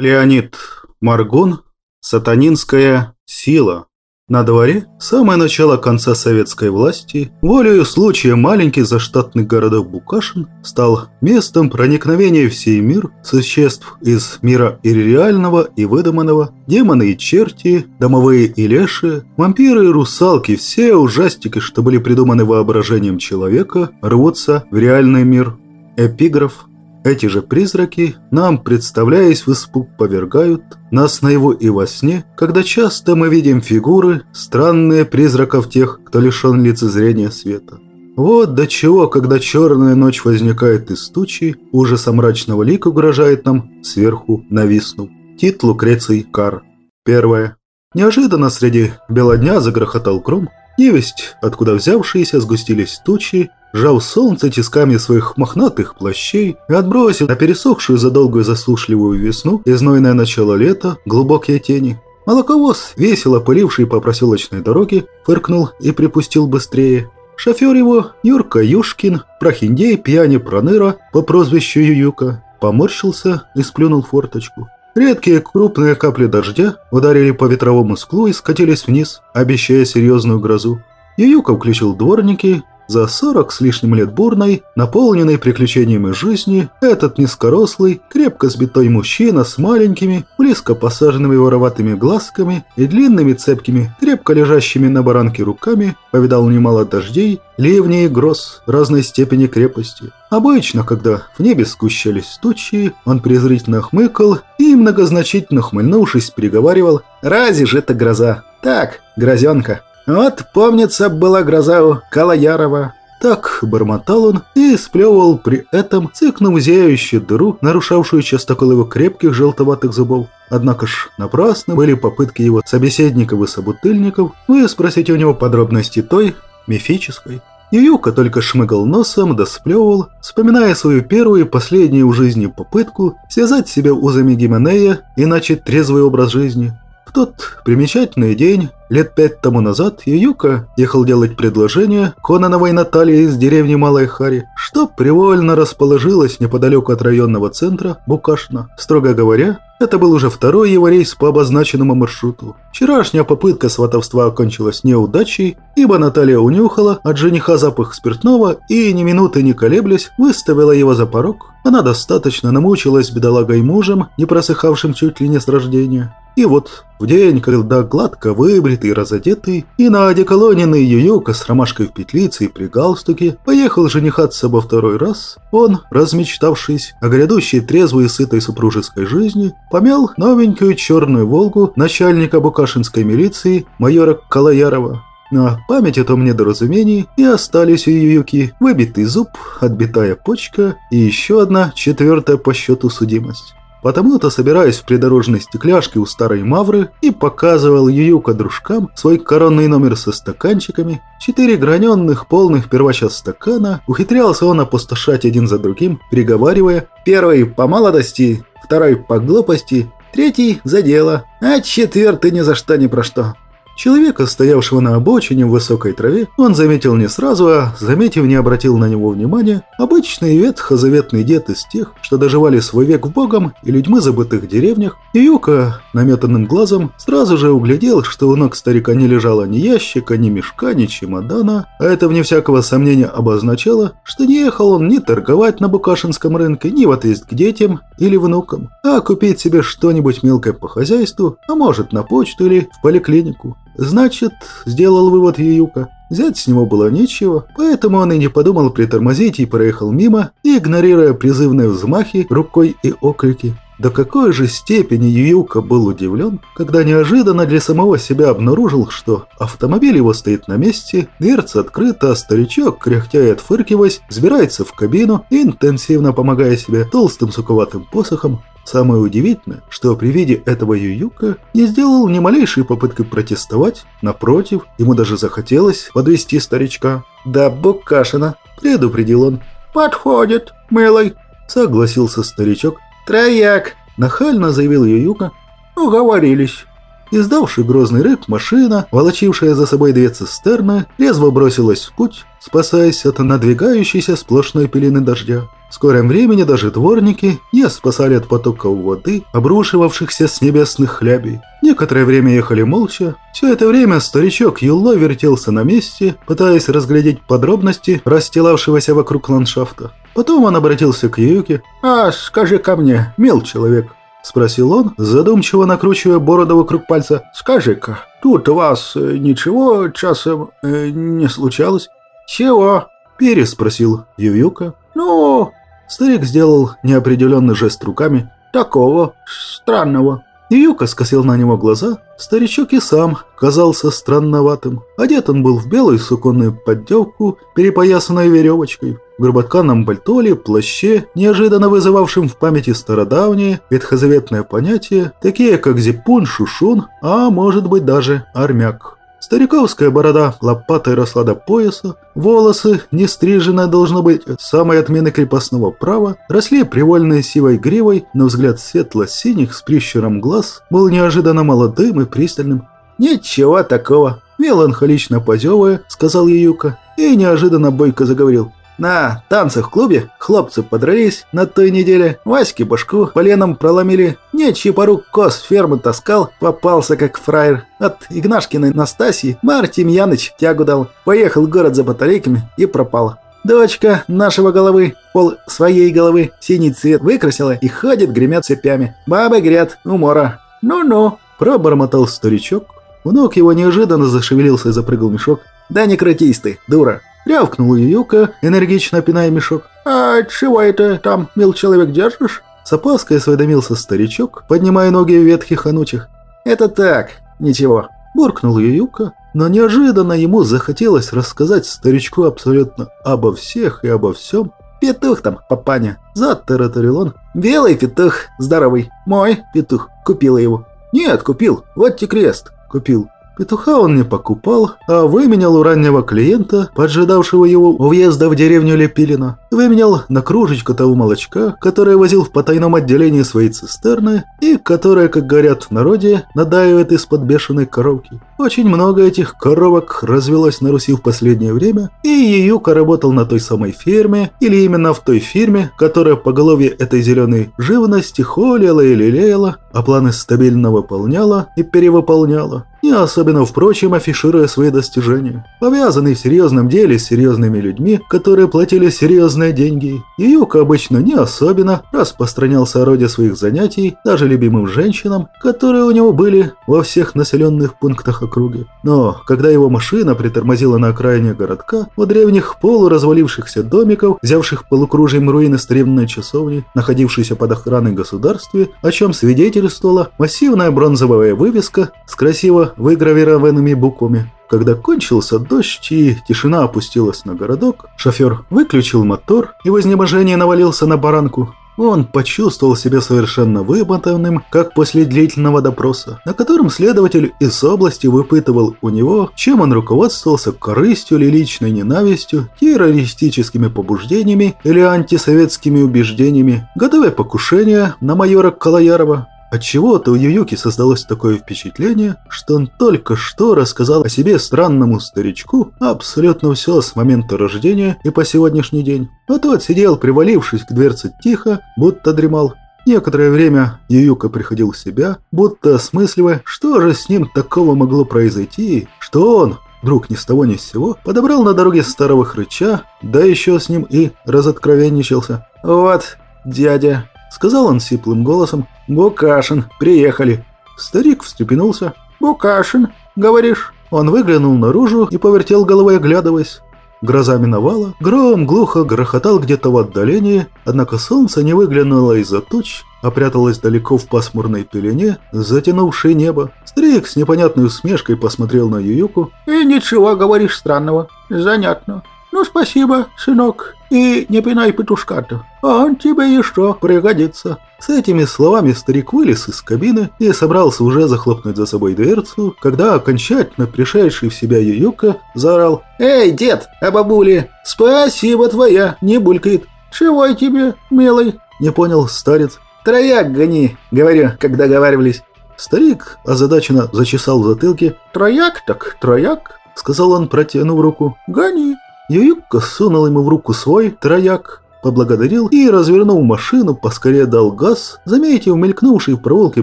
Леонид Маргун «Сатанинская сила». На дворе самое начало конца советской власти, волею случая маленький заштатный городок Букашин стал местом проникновения в сей мир существ из мира и реального, и выдуманного, демоны и черти, домовые и леши, вампиры и русалки, все ужастики, что были придуманы воображением человека, рвутся в реальный мир. Эпиграф эти же призраки, нам, представляясь в испуг, повергают нас наяву и во сне, когда часто мы видим фигуры, странные призраков тех, кто лишен лицезрения света. Вот до чего, когда черная ночь возникает из тучи, ужаса мрачного лика угрожает нам сверху нависнув. Тит Лукреций Кар. Первое. Неожиданно среди бела дня загрохотал гром, невесть, откуда взявшиеся, сгустились тучи, Жал солнце тисками своих мохнатых плащей и отбросил на пересохшую за долгую засушливую весну и знойное начало лета глубокие тени. Молоковоз, весело пыливший по проселочной дороге, фыркнул и припустил быстрее. Шофер его, Юрка Юшкин, прохиндей пьяни проныра по прозвищу Ююка, поморщился и сплюнул форточку. Редкие крупные капли дождя ударили по ветровому склу и скатились вниз, обещая серьезную грозу. Ююка включил дворники за сорок с лишним лет бурной, наполненной приключениями жизни, этот низкорослый, крепко сбитой мужчина с маленькими, близко посаженными вороватыми глазками и длинными цепкими, крепко лежащими на баранке руками, повидал немало дождей, ливней и гроз разной степени крепости. Обычно, когда в небе сгущались тучи, он презрительно хмыкал и, многозначительно хмыльнувшись, переговаривал «Разве же это гроза? Так, грозенка». Вот, помнится, была гроза у Калаярова. Так бормотал он и сплевывал при этом цикнув зияющую дыру, нарушавшую частокол его крепких желтоватых зубов. Однако ж напрасно были попытки его собеседников и собутыльников выспросить у него подробности той, мифической. Ююка только шмыгал носом да сплевывал, вспоминая свою первую и последнюю в жизни попытку связать себя узами Гименея и начать трезвый образ жизни. В тот примечательный день, лет пять тому назад, Ююка ехал делать предложение Конановой Наталье из деревни Малая Хари, что привольно расположилась неподалеку от районного центра Букашна. Строго говоря, это был уже второй его рейс по обозначенному маршруту. Вчерашняя попытка сватовства окончилась неудачей, ибо Наталья унюхала от жениха запах спиртного и, ни минуты не колеблясь, выставила его за порог. Она достаточно намучилась бедолагой мужем, не просыхавшим чуть ли не с рождения. И вот в день, когда гладко выбритый, разодетый и на одеколоненный Ююка с ромашкой в петлице и при галстуке поехал женихаться во второй раз, он, размечтавшись о грядущей трезвой и сытой супружеской жизни, помял новенькую черную «Волгу» начальника букашинской милиции майора Калаярова. На память о том недоразумении и остались у Ююки выбитый зуб, отбитая почка и еще одна четвертая по счету судимость. Потому-то, собираясь в придорожной стекляшке у старой Мавры, и показывал Ююка дружкам свой коронный номер со стаканчиками, четыре граненных полных первочас стакана, ухитрялся он опустошать один за другим, приговаривая «Первый по молодости, второй по глупости, третий за дело, а четвертый ни за что ни про что». Человека, стоявшего на обочине в высокой траве, он заметил не сразу, а, заметив, не обратил на него внимания. Обычный ветхозаветный дед из тех, что доживали свой век в богом и людьми забытых деревнях. И Юка, наметанным глазом, сразу же углядел, что у ног старика не лежало ни ящика, ни мешка, ни чемодана, а это, вне всякого сомнения, обозначало, что не ехал он ни торговать на Букашинском рынке, ни в отъезд к детям или внукам, а купить себе что-нибудь мелкое по хозяйству, а может на почту или в поликлинику. Значит, сделал вывод Ююка, взять с него было нечего, поэтому он и не подумал притормозить и проехал мимо, игнорируя призывные взмахи рукой и окрики. До какой же степени Ююка был удивлен, когда неожиданно для самого себя обнаружил, что автомобиль его стоит на месте, дверца открыта, а старичок, кряхтя и отфыркиваясь, взбирается в кабину, интенсивно помогая себе толстым суковатым посохом, Самое удивительное, что при виде этого Ююка не сделал ни малейшей попытки протестовать, напротив, ему даже захотелось подвести старичка. «Да, Букашина», – предупредил он. «Подходит, милый», – согласился старичок. «Трояк», – нахально заявил Ююка. «Уговорились». Издавший грозный рык, машина, волочившая за собой две цистерны, резво бросилась в путь, спасаясь от надвигающейся сплошной пелены дождя. В скором времени даже дворники не спасали от потоков воды, обрушивавшихся с небесных хлябей. Некоторое время ехали молча. Все это время старичок Юлло вертелся на месте, пытаясь разглядеть подробности расстилавшегося вокруг ландшафта. Потом он обратился к Ююке. «А скажи ко мне, мил человек, – спросил он, задумчиво накручивая бороду вокруг пальца. «Скажи-ка, тут у вас э, ничего часом э, не случалось?» «Чего?» – переспросил Ююка. «Ну...» – старик сделал неопределенный жест руками. «Такого странного». Ююка скосил на него глаза. Старичок и сам казался странноватым. Одет он был в белую суконную поддевку, перепоясанную веревочкой в груботканном пальтоле, плаще, неожиданно вызывавшем в памяти стародавние ветхозаветные понятия, такие как зипун, шушун, а может быть даже армяк. Стариковская борода лопатой росла до пояса, волосы, не стриженные должно быть, самой отмены крепостного права, росли привольной сивой гривой, но взгляд светло-синих с прищуром глаз был неожиданно молодым и пристальным. «Ничего такого», – меланхолично позевая, сказал Юка, и неожиданно бойко заговорил. На танцах в клубе хлопцы подрались на той неделе, Ваське башку поленом проломили, нечьи пору кос фермы таскал, попался как фраер. От Игнашкиной Настасьи Мартин Яныч тягу дал, поехал в город за батарейками и пропал. Дочка нашего головы, пол своей головы, синий цвет выкрасила и ходит, гремят цепями. Бабы грят, умора. Ну-ну, пробормотал старичок. Ног его неожиданно зашевелился и запрыгал мешок. Да не крутись ты, дура. Рявкнул Юка, энергично пиная мешок. «А чего это там, мил человек, держишь?» С опаской осведомился старичок, поднимая ноги в ветхих анучих. «Это так, ничего», – буркнул Ююка, но неожиданно ему захотелось рассказать старичку абсолютно обо всех и обо всем. «Петух там, папаня», – затараторил он. «Белый петух, здоровый, мой петух, купила его». «Нет, купил, вот те крест, купил». Петуха он не покупал, а выменял у раннего клиента, поджидавшего его у въезда в деревню Лепилина. Выменял на кружечку того молочка, которое возил в потайном отделении своей цистерны и которое, как говорят в народе, надаивает из-под бешеной коровки. Очень много этих коровок развелось на Руси в последнее время, и Юка работал на той самой ферме, или именно в той фирме, которая по голове этой зеленой живности холила и лелеяла, а планы стабильно выполняла и перевыполняла не особенно, впрочем, афишируя свои достижения. Повязанный в серьезном деле с серьезными людьми, которые платили серьезные деньги, Юка обычно не особенно распространялся о роде своих занятий даже любимым женщинам, которые у него были во всех населенных пунктах округи. Но когда его машина притормозила на окраине городка, у древних полуразвалившихся домиков, взявших полукружием руины старинной часовни, находившейся под охраной государства, о чем свидетельствовала массивная бронзовая вывеска с красиво выгравированными буквами. Когда кончился дождь и тишина опустилась на городок, шофер выключил мотор и в изнеможении навалился на баранку. Он почувствовал себя совершенно вымотанным, как после длительного допроса, на котором следователь из области выпытывал у него, чем он руководствовался корыстью или личной ненавистью, террористическими побуждениями или антисоветскими убеждениями, готовя покушение на майора Калаярова. Отчего-то у Ююки создалось такое впечатление, что он только что рассказал о себе странному старичку абсолютно все с момента рождения и по сегодняшний день. А тот сидел, привалившись к дверце тихо, будто дремал. Некоторое время Ююка приходил в себя, будто осмысливая, что же с ним такого могло произойти, что он, вдруг ни с того ни с сего, подобрал на дороге старого хрыча, да еще с ним и разоткровенничался. «Вот, дядя, Сказал он сиплым голосом. «Букашин, приехали». Старик встрепенулся. «Букашин, говоришь?» Он выглянул наружу и повертел головой, оглядываясь. Гроза миновала, гром глухо грохотал где-то в отдалении, однако солнце не выглянуло из-за туч, а пряталось далеко в пасмурной пелене, затянувшей небо. Старик с непонятной усмешкой посмотрел на Ююку. «И ничего, говоришь, странного. Занятно. Ну, спасибо, сынок. И не пинай петушка-то. Он тебе еще пригодится». С этими словами старик вылез из кабины и собрался уже захлопнуть за собой дверцу, когда окончательно пришедший в себя Ююка заорал «Эй, дед, а бабули, спасибо твоя, не булькает. Чего тебе, милый?» Не понял старец. «Трояк гони», — говорю, как договаривались. Старик озадаченно зачесал в затылке. «Трояк так трояк», — сказал он, протянув руку. «Гони». Ююка сунул ему в руку свой трояк, поблагодарил и, развернув машину, поскорее дал газ, заметив мелькнувший в проволоке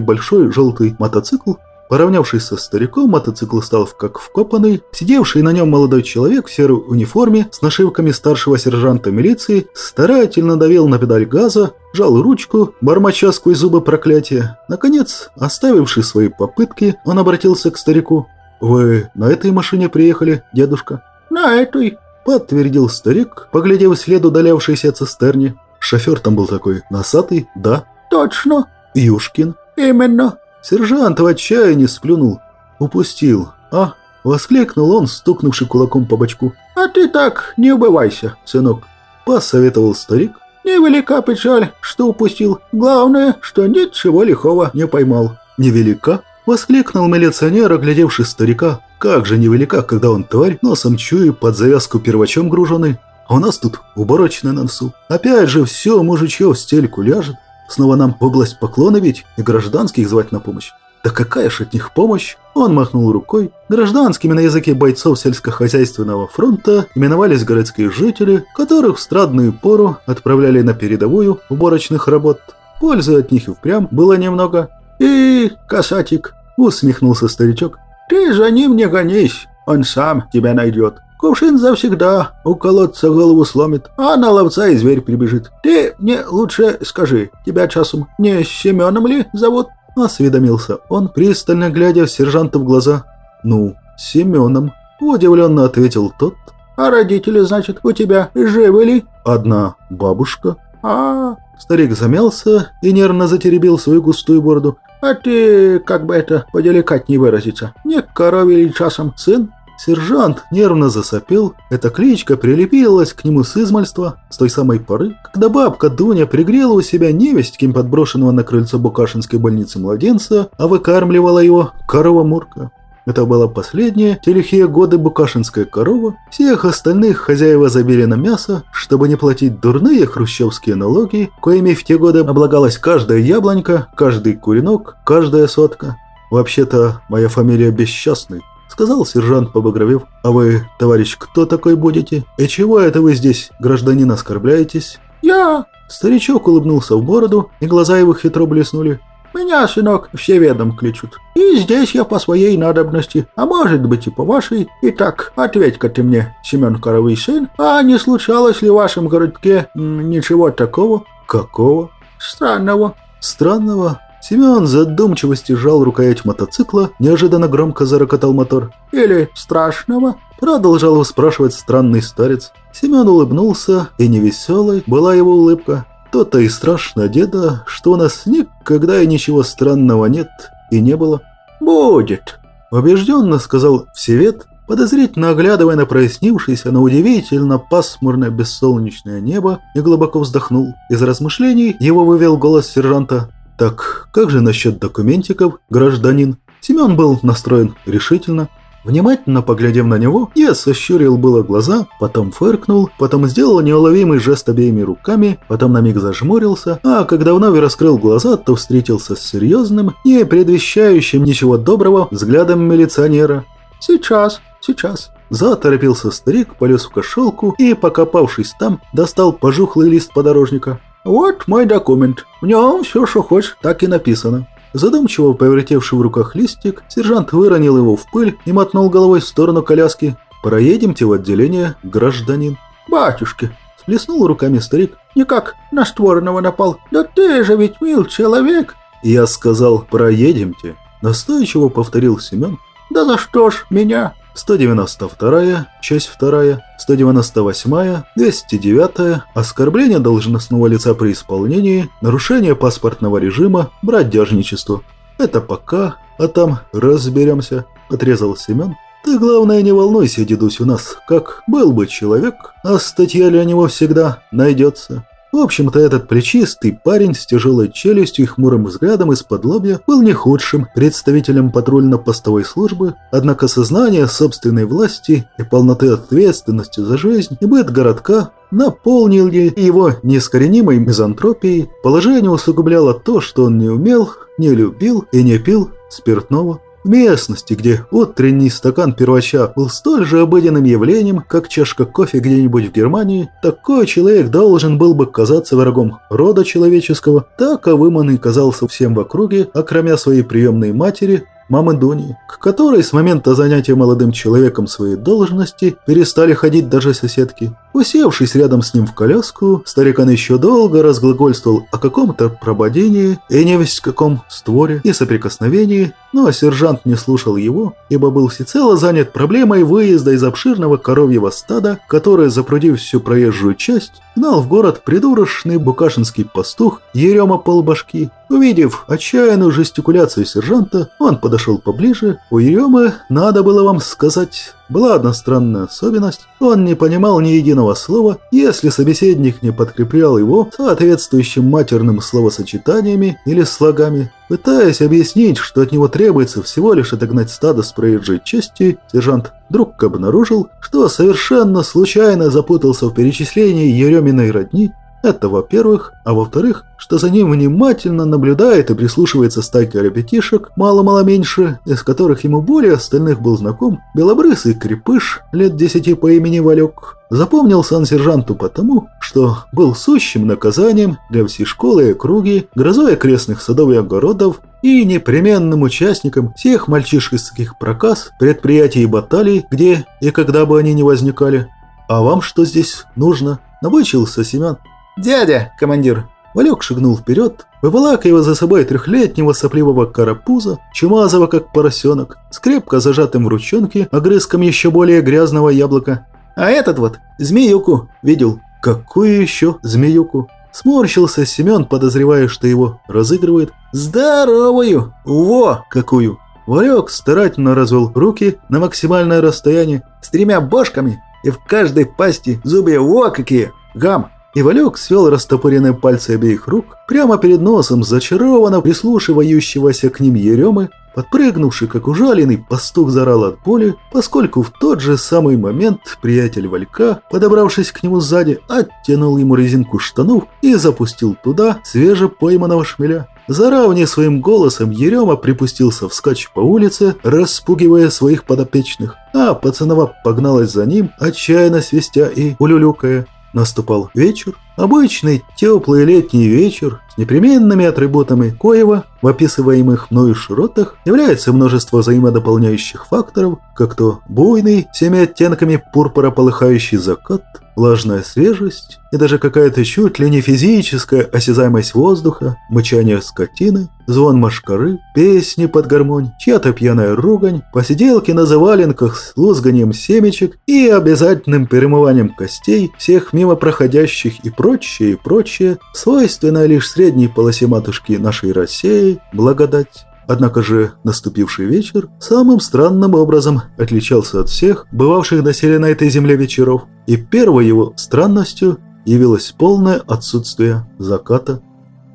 большой желтый мотоцикл, Поравнявшись со стариком, мотоцикл стал как вкопанный. Сидевший на нем молодой человек в серой униформе с нашивками старшего сержанта милиции старательно давил на педаль газа, жал ручку, бормоча сквозь зубы проклятия. Наконец, оставивший свои попытки, он обратился к старику. «Вы на этой машине приехали, дедушка?» «На этой», — подтвердил старик, поглядев след удалявшейся цистерни. Шофер там был такой носатый, да? «Точно». «Юшкин?» «Именно». Сержант в отчаянии сплюнул. «Упустил, а?» – воскликнул он, стукнувший кулаком по бочку. «А ты так не убывайся, сынок», – посоветовал старик. «Невелика печаль, что упустил. Главное, что ничего лихого не поймал». «Невелика?» – воскликнул милиционер, оглядевший старика. «Как же невелика, когда он тварь, носом чует под завязку первачом груженный. А у нас тут уборочная на носу. Опять же, все мужичье в стельку ляжет. Снова нам в область поклона ведь и гражданских звать на помощь. Да какая ж от них помощь? Он махнул рукой. Гражданскими на языке бойцов сельскохозяйственного фронта именовались городские жители, которых в страдную пору отправляли на передовую уборочных работ. Пользы от них и впрямь было немного. «И, касатик», — усмехнулся старичок, — «ты за ним не гонись, он сам тебя найдет». Кувшин завсегда у колодца голову сломит, а на ловца и зверь прибежит. Ты мне лучше скажи, тебя часом не Семеном ли зовут?» Осведомился он, пристально глядя сержанта в глаза. «Ну, Семеном», — удивленно ответил тот. «А родители, значит, у тебя живы ли?» «Одна бабушка». «А...» Старик замялся и нервно затеребил свою густую бороду. «А ты, как бы это поделикатнее выразиться, не корове ли часом сын?» Сержант нервно засопел. Эта кличка прилепилась к нему с измальства, с той самой поры, когда бабка Дуня пригрела у себя невесть, кем подброшенного на крыльцо Букашинской больницы младенца, а выкармливала его корова Мурка. Это была последняя те лихие годы букашинская корова. Всех остальных хозяева забили на мясо, чтобы не платить дурные хрущевские налоги, коими в те годы облагалась каждая яблонька, каждый куренок, каждая сотка. Вообще-то, моя фамилия Бесчастный сказал сержант, побагровев. «А вы, товарищ, кто такой будете? И чего это вы здесь, гражданин, оскорбляетесь?» «Я...» Старичок улыбнулся в бороду, и глаза его хитро блеснули. «Меня, сынок, все ведом кличут. И здесь я по своей надобности, а может быть и по вашей. Итак, ответь-ка ты мне, Семен Коровый сын, а не случалось ли в вашем городке ничего такого?» «Какого?» «Странного». «Странного? Семен задумчиво стяжал рукоять мотоцикла, неожиданно громко зарокотал мотор. «Или страшного?» Продолжал спрашивать странный старец. Семен улыбнулся, и невеселой была его улыбка. То-то и страшно, деда, что у нас никогда и ничего странного нет и не было. «Будет», – убежденно сказал Всевет, подозрительно оглядывая на прояснившееся, но удивительно пасмурное бессолнечное небо, и глубоко вздохнул. Из размышлений его вывел голос сержанта «Так как же насчет документиков, гражданин?» Семен был настроен решительно. Внимательно поглядев на него, я сощурил было глаза, потом фыркнул, потом сделал неуловимый жест обеими руками, потом на миг зажмурился, а когда вновь раскрыл глаза, то встретился с серьезным, не предвещающим ничего доброго взглядом милиционера. «Сейчас, сейчас», Заторопился старик, полез в кошелку и, покопавшись там, достал пожухлый лист подорожника. «Вот мой документ. В нем все, что хочешь, так и написано». Задумчиво повертевший в руках листик, сержант выронил его в пыль и мотнул головой в сторону коляски. «Проедемте в отделение, гражданин». «Батюшки!» – сплеснул руками старик. «Никак на створного напал. Да ты же ведь мил человек!» «Я сказал, проедемте!» – настойчиво повторил Семен. «Да за что ж меня?» 192, часть 2, 198, 209, оскорбление должностного лица при исполнении, нарушение паспортного режима, бродяжничество. Это пока, а там разберемся, отрезал Семен. Ты, главное, не волнуйся, дедусь, у нас как был бы человек, а статья для него всегда найдется. В общем-то, этот плечистый парень с тяжелой челюстью и хмурым взглядом из-под лобья был не худшим представителем патрульно-постовой службы, однако сознание собственной власти и полноты ответственности за жизнь и быт городка наполнили его неискоренимой мизантропией, положение усугубляло то, что он не умел, не любил и не пил спиртного местности, где утренний стакан первача был столь же обыденным явлением, как чашка кофе где-нибудь в Германии, такой человек должен был бы казаться врагом рода человеческого, таковым он и казался всем в округе, окромя своей приемной матери, мамы Дуни, к которой с момента занятия молодым человеком своей должности перестали ходить даже соседки. Усевшись рядом с ним в коляску, старикан еще долго разглагольствовал о каком-то прободении и невесть каком створе и соприкосновении, но сержант не слушал его, ибо был всецело занят проблемой выезда из обширного коровьего стада, которое, запрудив всю проезжую часть, гнал в город придурочный букашинский пастух Ерема Полбашки. Увидев отчаянную жестикуляцию сержанта, он подошел поближе. У Еремы, надо было вам сказать, была одна странная особенность. Он не понимал ни единого слова, если собеседник не подкреплял его соответствующим матерным словосочетаниями или слогами. Пытаясь объяснить, что от него требуется всего лишь отогнать стадо с проезжей части, сержант вдруг обнаружил, что совершенно случайно запутался в перечислении Ереминой родни это во-первых, а во-вторых, что за ним внимательно наблюдает и прислушивается стайка ребятишек, мало-мало меньше, из которых ему более остальных был знаком, белобрысый крепыш лет десяти по имени Валек. Запомнился он сержанту потому, что был сущим наказанием для всей школы и округи, грозой окрестных садов и огородов и непременным участником всех мальчишеских проказ, предприятий и баталий, где и когда бы они ни возникали. «А вам что здесь нужно?» – набычился Семен. «Дядя, командир!» Валек шагнул вперед, выволакивая за собой трехлетнего сопливого карапуза, чумазого как поросенок, скрепко зажатым в ручонке огрызком еще более грязного яблока. «А этот вот, змеюку, видел». «Какую еще змеюку?» Сморщился Семен, подозревая, что его разыгрывает. «Здоровую! Во, какую!» Валек старательно развел руки на максимальное расстояние. «С тремя бошками и в каждой пасти зубы во какие! Гам!» И Валек свел растопыренные пальцы обеих рук прямо перед носом зачарованно прислушивающегося к ним Еремы, подпрыгнувший, как ужаленный, пастух зарал от боли, поскольку в тот же самый момент приятель Валька, подобравшись к нему сзади, оттянул ему резинку штанов и запустил туда свежепойманного шмеля. Заравне своим голосом Ерема припустился вскачь по улице, распугивая своих подопечных, а пацанова погналась за ним, отчаянно свистя и улюлюкая. Наступал вечер, обычный теплый летний вечер с непременными атрибутами Коева, в описываемых мною широтах является множество взаимодополняющих факторов, как то буйный, всеми оттенками пурпура полыхающий закат, влажная свежесть и даже какая-то чуть ли не физическая осязаемость воздуха, мычание скотины, звон машкары, песни под гармонь, чья-то пьяная ругань, посиделки на заваленках с лузганием семечек и обязательным перемыванием костей всех мимо проходящих и прочее, и прочее, свойственное лишь средней полосе матушки нашей России, благодать. Однако же наступивший вечер самым странным образом отличался от всех бывавших доселе на этой земле вечеров, и первой его странностью явилось полное отсутствие заката.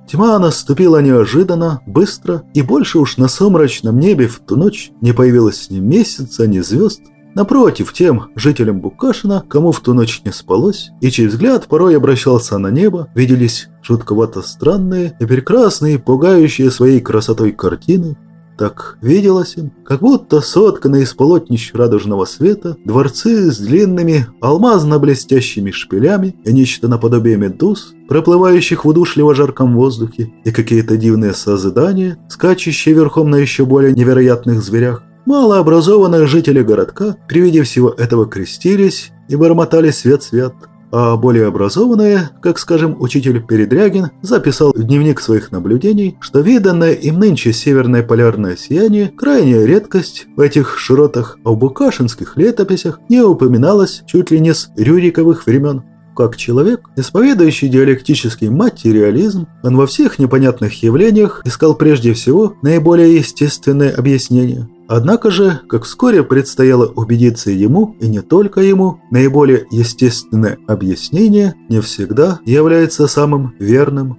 Тьма наступила неожиданно, быстро, и больше уж на сумрачном небе в ту ночь не появилось ни месяца, ни звезд, Напротив, тем жителям Букашина, кому в ту ночь не спалось, и чей взгляд порой обращался на небо, виделись жутковато странные и прекрасные, пугающие своей красотой картины. Так виделось им, как будто сотканные из полотнищ радужного света, дворцы с длинными алмазно-блестящими шпилями и нечто наподобие медуз, проплывающих в удушливо жарком воздухе, и какие-то дивные созидания, скачущие верхом на еще более невероятных зверях, Малообразованные жители городка при виде всего этого крестились и бормотали свет-свет, а более образованные, как, скажем, учитель Передрягин, записал в дневник своих наблюдений, что виданное им нынче северное полярное сияние – крайняя редкость в этих широтах, а в букашинских летописях не упоминалось чуть ли не с рюриковых времен. Как человек, исповедующий диалектический материализм, он во всех непонятных явлениях искал прежде всего наиболее естественное объяснение. Однако же, как вскоре предстояло убедиться ему, и не только ему, наиболее естественное объяснение не всегда является самым верным